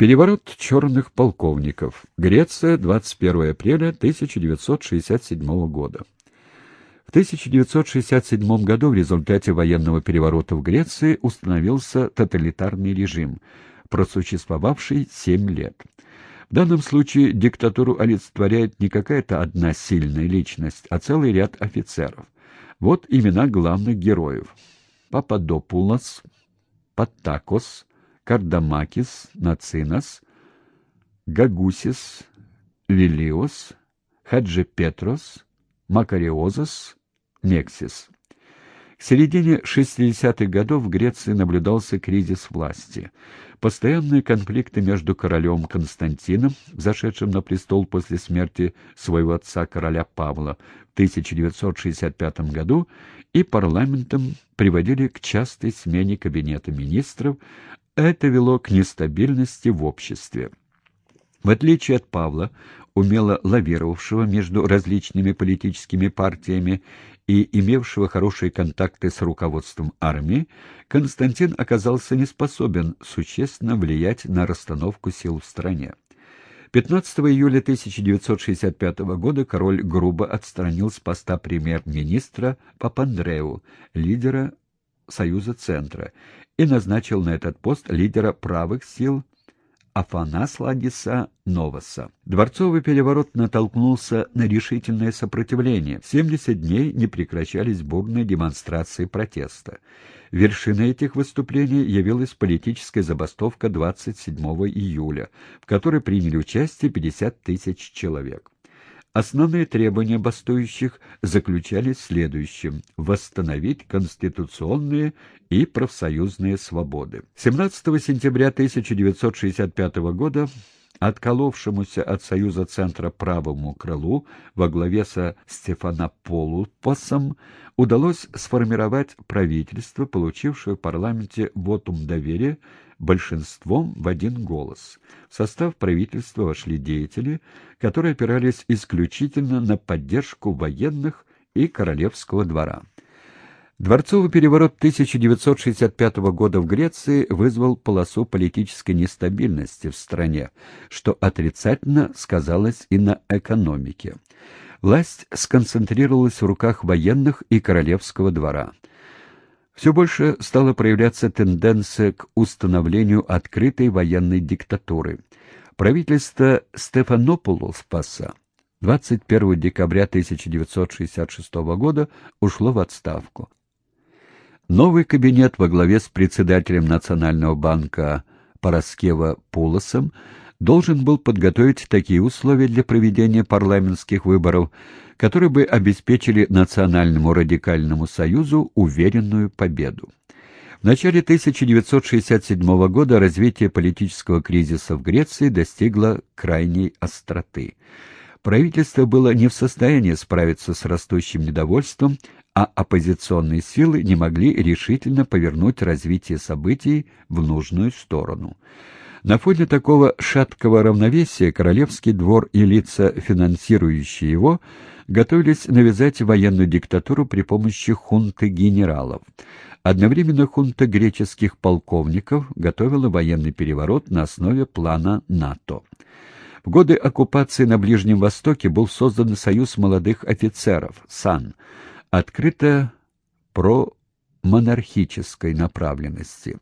Переворот черных полковников. Греция, 21 апреля 1967 года. В 1967 году в результате военного переворота в Греции установился тоталитарный режим, просуществовавший семь лет. В данном случае диктатуру олицетворяет не какая-то одна сильная личность, а целый ряд офицеров. Вот имена главных героев. Пападопулос, Паттакос, Кардамакис, Нацинас, Гагусис, Вилиос, Хаджи Петрос, Макариозас, Мексис. К середине 60-х годов в Греции наблюдался кризис власти. Постоянные конфликты между королем Константином, зашедшим на престол после смерти своего отца короля Павла в 1965 году, и парламентом приводили к частой смене кабинета министров, это вело к нестабильности в обществе. В отличие от Павла, умело лавировавшего между различными политическими партиями и имевшего хорошие контакты с руководством армии, Константин оказался не способен существенно влиять на расстановку сил в стране. 15 июля 1965 года король грубо отстранил с поста премьер-министра Папандреу, лидера Союза Центра, и назначил на этот пост лидера правых сил Афанаслагиса Новоса. Дворцовый переворот натолкнулся на решительное сопротивление. 70 дней не прекращались бурные демонстрации протеста. Вершиной этих выступлений явилась политическая забастовка 27 июля, в которой приняли участие 50 тысяч человек. Основные требования бастующих заключались в следующем – восстановить конституционные и профсоюзные свободы. 17 сентября 1965 года отколовшемуся от Союза Центра правому крылу во главе со Стефанополупосом удалось сформировать правительство, получившее в парламенте вотум доверия большинством в один голос. В состав правительства вошли деятели, которые опирались исключительно на поддержку военных и королевского двора. Дворцовый переворот 1965 года в Греции вызвал полосу политической нестабильности в стране, что отрицательно сказалось и на экономике. Власть сконцентрировалась в руках военных и королевского двора. Все больше стала проявляться тенденция к установлению открытой военной диктатуры. Правительство Стефанопулоса 21 декабря 1966 года ушло в отставку. Новый кабинет во главе с председателем Национального банка Пороскева Пулосом должен был подготовить такие условия для проведения парламентских выборов, которые бы обеспечили Национальному радикальному союзу уверенную победу. В начале 1967 года развитие политического кризиса в Греции достигло крайней остроты. Правительство было не в состоянии справиться с растущим недовольством, а оппозиционные силы не могли решительно повернуть развитие событий в нужную сторону. На фоне такого шаткого равновесия королевский двор и лица, финансирующие его, готовились навязать военную диктатуру при помощи хунты генералов. Одновременно хунта греческих полковников готовила военный переворот на основе плана НАТО. В годы оккупации на Ближнем Востоке был создан Союз молодых офицеров, САН, открыто про монархической направленности.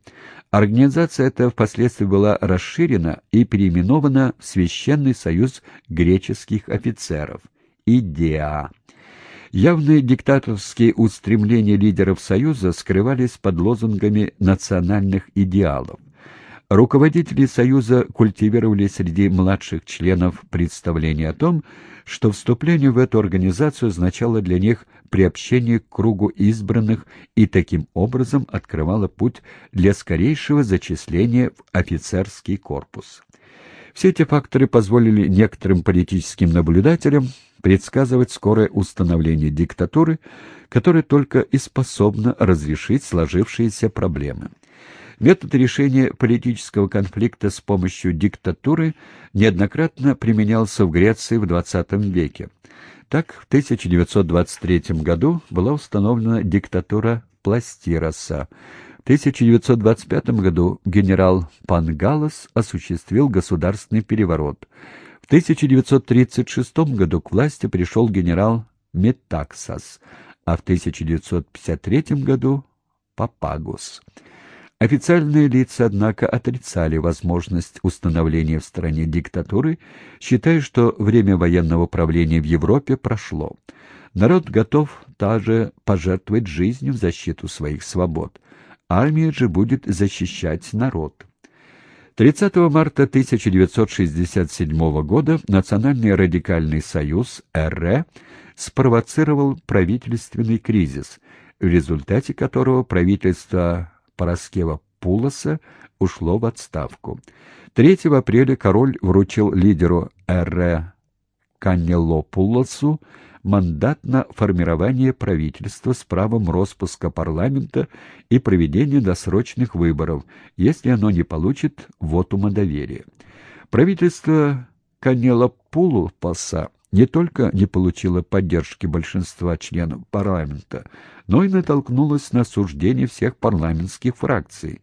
Организация эта впоследствии была расширена и переименована в Священный союз греческих офицеров (ИДЕА). Явные диктаторские устремления лидеров Союза скрывались под лозунгами национальных идеалов. Руководители Союза культивировали среди младших членов представление о том, что вступление в эту организацию означало для них приобщение к кругу избранных и таким образом открывало путь для скорейшего зачисления в офицерский корпус. Все эти факторы позволили некоторым политическим наблюдателям предсказывать скорое установление диктатуры, которая только и способна разрешить сложившиеся проблемы. Метод решения политического конфликта с помощью диктатуры неоднократно применялся в Греции в XX веке. Так, в 1923 году была установлена диктатура Пластироса. В 1925 году генерал Пангалос осуществил государственный переворот. В 1936 году к власти пришел генерал Метаксас, а в 1953 году — Папагус. Официальные лица, однако, отрицали возможность установления в стране диктатуры, считая, что время военного правления в Европе прошло. Народ готов даже пожертвовать жизнью в защиту своих свобод. Армия же будет защищать народ. 30 марта 1967 года Национальный радикальный союз РР спровоцировал правительственный кризис, в результате которого правительство Пороскева Пулоса ушло в отставку. 3 апреля король вручил лидеру РР Каннелопулосу мандат на формирование правительства с правом распуска парламента и проведения досрочных выборов, если оно не получит вотума доверия. Правительство Каннелопулоса не только не получило поддержки большинства членов парламента, но и натолкнулось на осуждение всех парламентских фракций.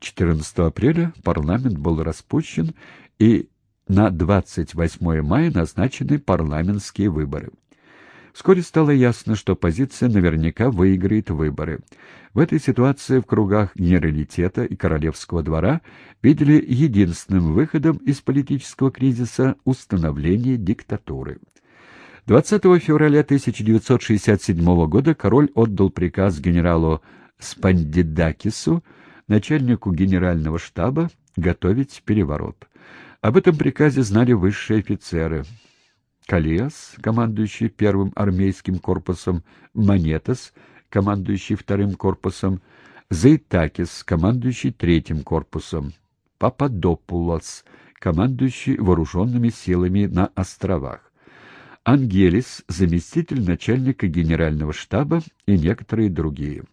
14 апреля парламент был распущен, и на 28 мая назначены парламентские выборы. Вскоре стало ясно, что оппозиция наверняка выиграет выборы. В этой ситуации в кругах генералитета и королевского двора видели единственным выходом из политического кризиса установление диктатуры. 20 февраля 1967 года король отдал приказ генералу Спандидакису, начальнику генерального штаба, готовить переворот. Об этом приказе знали высшие офицеры. Калиас, командующий первым армейским корпусом, Монетас, командующий вторым корпусом, Зайтакис, командующий третьим корпусом, Пападопулос, командующий вооруженными силами на островах, Ангелис, заместитель начальника генерального штаба и некоторые другие.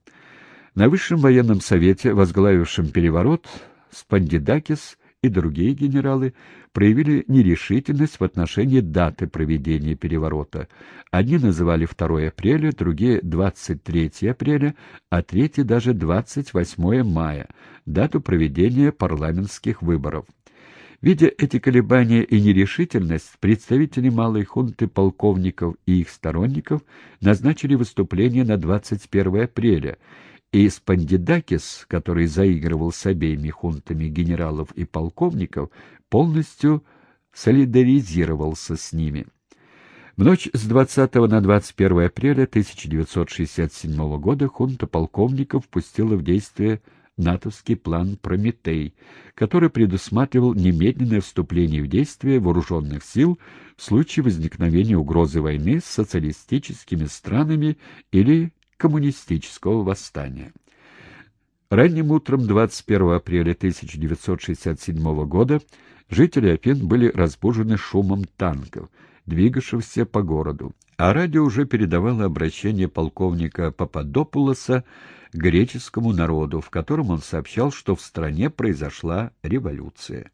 На Высшем военном совете, возглавившем переворот, Спандидакис и другие генералы проявили нерешительность в отношении даты проведения переворота. Одни называли 2 апреля, другие — 23 апреля, а третьи даже 28 мая, дату проведения парламентских выборов. Видя эти колебания и нерешительность, представители малой хунты полковников и их сторонников назначили выступление на 21 апреля, и Спандидакис, который заигрывал с обеими хунтами генералов и полковников, полностью солидаризировался с ними. В ночь с 20 на 21 апреля 1967 года хунта полковников пустила в действие натовский план «Прометей», который предусматривал немедленное вступление в действие вооруженных сил в случае возникновения угрозы войны с социалистическими странами или коммунистического восстания. Ранним утром 21 апреля 1967 года жители Афин были разбужены шумом танков, двигавшихся по городу, а радио уже передавало обращение полковника Пападопулоса к греческому народу, в котором он сообщал, что в стране произошла революция.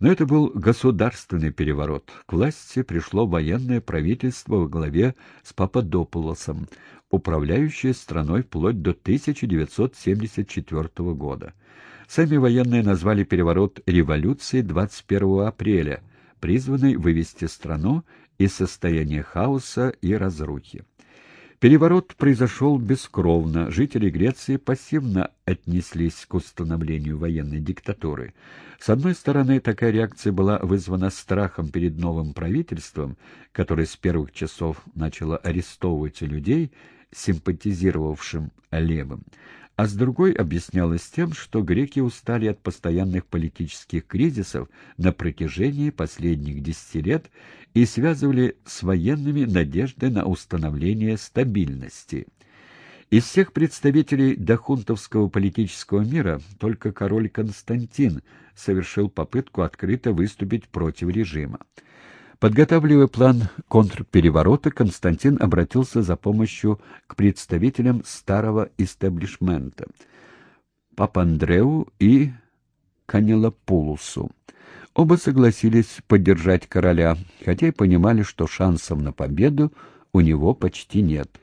Но это был государственный переворот. К власти пришло военное правительство во главе с Пападопулосом, управляющее страной вплоть до 1974 года. Сами военные назвали переворот революцией 21 апреля, призванной вывести страну из состояния хаоса и разрухи. Переворот произошел бескровно, жители Греции пассивно отнеслись к установлению военной диктатуры. С одной стороны, такая реакция была вызвана страхом перед новым правительством, которое с первых часов начало арестовывать людей, симпатизировавшим левым, а с другой объяснялось тем, что греки устали от постоянных политических кризисов на протяжении последних десяти лет и связывали с военными надежды на установление стабильности. Из всех представителей дохунтовского политического мира только король Константин совершил попытку открыто выступить против режима. Подготавливая план контрпереворота, Константин обратился за помощью к представителям старого истеблишмента — Папандреу и Канелопулусу. Оба согласились поддержать короля, хотя и понимали, что шансов на победу у него почти нет.